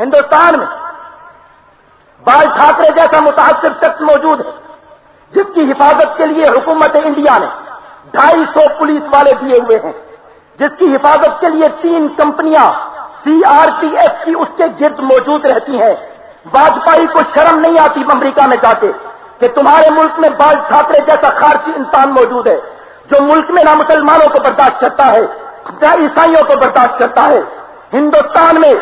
ہندوستان میں بال ٹھاکرے جیسا متاثر شخص موجود ہے، جس کی حفاظت کے لیے حکومت انڈیا نے ڈھائی سو پولیس والے دیے ہوئے ہیں، جس کی حفاظت کے لیے تین کمپنیاں سی آر پی ایف کی اس کے گرد موجود رہتی ہیں۔ واجپئی کو شرم نہیں آتی امریکہ میں جا کے کہ تمہارے ملک میں بال ٹھاکرے جیسا خارجی انسان موجود ہے، جو ملک میں نہ مسلمانوں کو برداشت کرتا ہے نہ عیسائیوں کو برداشت کرتا ہے۔ ہندوستان میں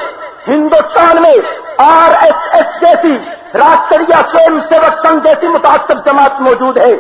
ہندوستان میں آر ایس ایس جیسی راشٹریہ سوئم سیوک سنگھ جیسی متاثر جماعت موجود ہے۔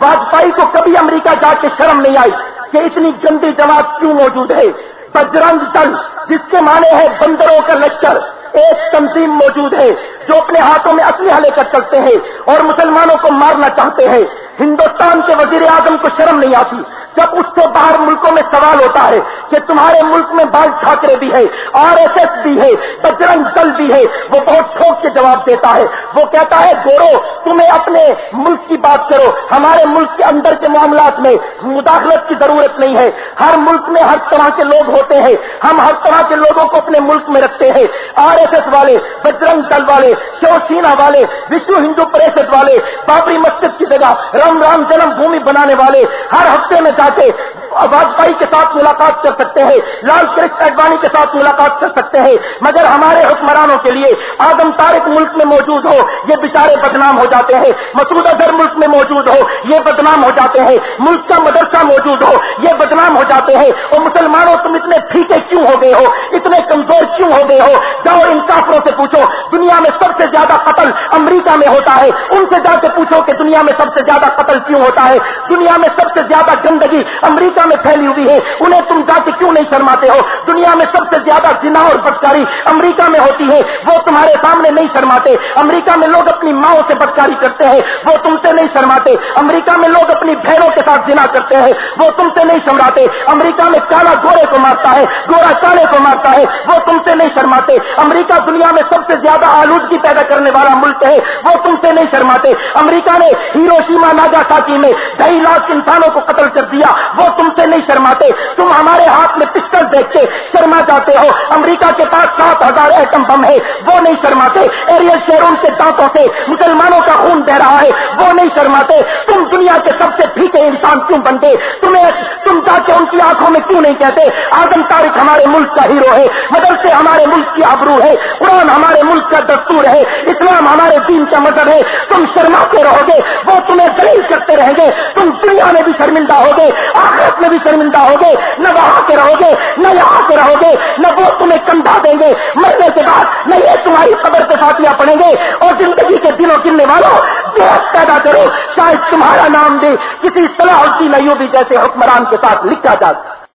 واجپئی کو کبھی امریکہ جا کے شرم نہیں آئی کہ اتنی گندی جماعت کیوں موجود ہے۔ بجرنگ دل، جس کے معنی ہے بندروں کا لشکر، ایک تنظیم موجود ہے جو اپنے ہاتھوں میں اسلحہ لے کر چلتے ہیں اور مسلمانوں کو مارنا چاہتے ہیں۔ ہندوستان کے وزیر اعظم کو شرم نہیں آتی جب اس سے باہر ملکوں میں سوال ہوتا ہے کہ تمہارے ملک میں بال ٹھاکرے بھی ہے آر ایس ایس بھی ہے بجرنگ دل بھی ہے وہ بہت ٹھوک کے جواب دیتا ہے۔ وہ کہتا ہے، گورو، تمہیں اپنے ملک کی بات کرو۔ ہمارے ملک کے اندر کے معاملات میں مداخلت کی ضرورت نہیں ہے۔ ہر ملک میں ہر طرح کے لوگ ہوتے ہیں۔ ہم ہر طرح کے لوگوں کو اپنے ملک میں رکھتے ہیں۔ آر ایس ایس والے، بجرنگ دل والے، شیو سینا والے، وشو ہندو پریشد والے، بابری مسجد کی جگہ رام رام جنم بھومی بنانے والے ہر ہفتے میں چاہتے کے واجپئی کے ساتھ ملاقات کر سکتے ہیں، لال کرشن اڈوانی کے ساتھ ملاقات کر سکتے ہیں، مگر ہمارے حکمرانوں کے لیے آدم تارک ملک میں موجود ہو، یہ بچارے بدنام ہو جاتے ہیں، مسعود اظہر ملک میں موجود ہو، یہ بدنام ہو جاتے ہیں، ملک کا مدرسہ موجود ہو، یہ بدنام ہو جاتے ہیں، اور مسلمانوں تم اتنے پھیکے کیوں ہو گئے ہو؟ اتنے کمزور کیوں ہو گئے ہو؟ جاؤ ان کافروں سے پوچھو، دنیا میں سب سے زیادہ قتل امریکہ میں ہوتا ہے، ان سے جا کے پوچھو کہ دنیا میں سب سے زیادہ قتل کیوں ہوتا ہے؟ دنیا میں سب سے زیادہ گندگی امریکہ میں پھیلی ہوئی ہے انہیں تم جا کے کیوں نہیں شرماتے ہو؟ دنیا میں سب سے زیادہ جنا اور بدکاری امریکہ میں ہوتی ہے۔ وہ تمہارے سامنے نہیں شرماتے۔ امریکہ میں لوگ اپنی ماؤں سے بدکاری کرتے ہیں۔ وہ تم سے نہیں شرماتے۔ امریکہ میں لوگ اپنی بہنوں کے ساتھ جنا کرتے ہیں۔ وہ تم سے نہیں شرماتے۔ امریکہ میں کالا گورے کو مارتا ہے۔ گورا کالے کو مارتا ہے۔ وہ تم سے نہیں شرماتے۔ امریکہ دنیا میں سب سے زیادہ آلودگی پیدا کرنے والا ملک ہے۔ وہ تم سے نہیں شرماتے۔ امریکہ نے ہیروشیما ناگا ساکی میں ڈھائی لاکھ انسانوں کو قتل کر دیا۔ وہ تم شرماتے، تم ہمارے ہاتھ میں پسٹل دیکھ کے شرما جاتے ہو۔ امریکہ کے پاس سات ہزار ایٹم بم ہے وہ نہیں شرماتے۔ ایریل شیرون کے دانتوں سے مسلمانوں کا خون بہ رہا ہے، وہ نہیں شرماتے۔ تم دنیا کے سب سے پھیکے انسان کیوں بن گئے تمہیں تم جا کے ان کی آنکھوں میں کیوں نہیں کہتے؟ آدم تاریخ ہمارے ملک کا ہیرو ہے، مدرسے ہمارے ملک کی آبرو ہے، قرآن ہمارے ملک کا دستور ہے، اسلام ہمارے دین کا مذہب ہے۔ تم شرماتے رہو گے، وہ تمہیں دلیل کرتے رہیں گے۔ تم دنیا میں بھی شرمندہ ہوگے، آخرت میں بھی شرمندہ ہوگے، نہ وہاں کے رہو گے نہ یہاں کے رہو گے نہ وہ تمہیں کندھا دیں گے۔ مرنے کے بعد نہ یہ تمہاری قبر کے ساتھیاں پڑیں گے اور زندگی کے دنوں گننے والوں جوش پیدا کرو، شاید تمہارا نام بھی کسی صلاح الدین ایوبی جیسے حکمران کے ساتھ لکھا جا سکے۔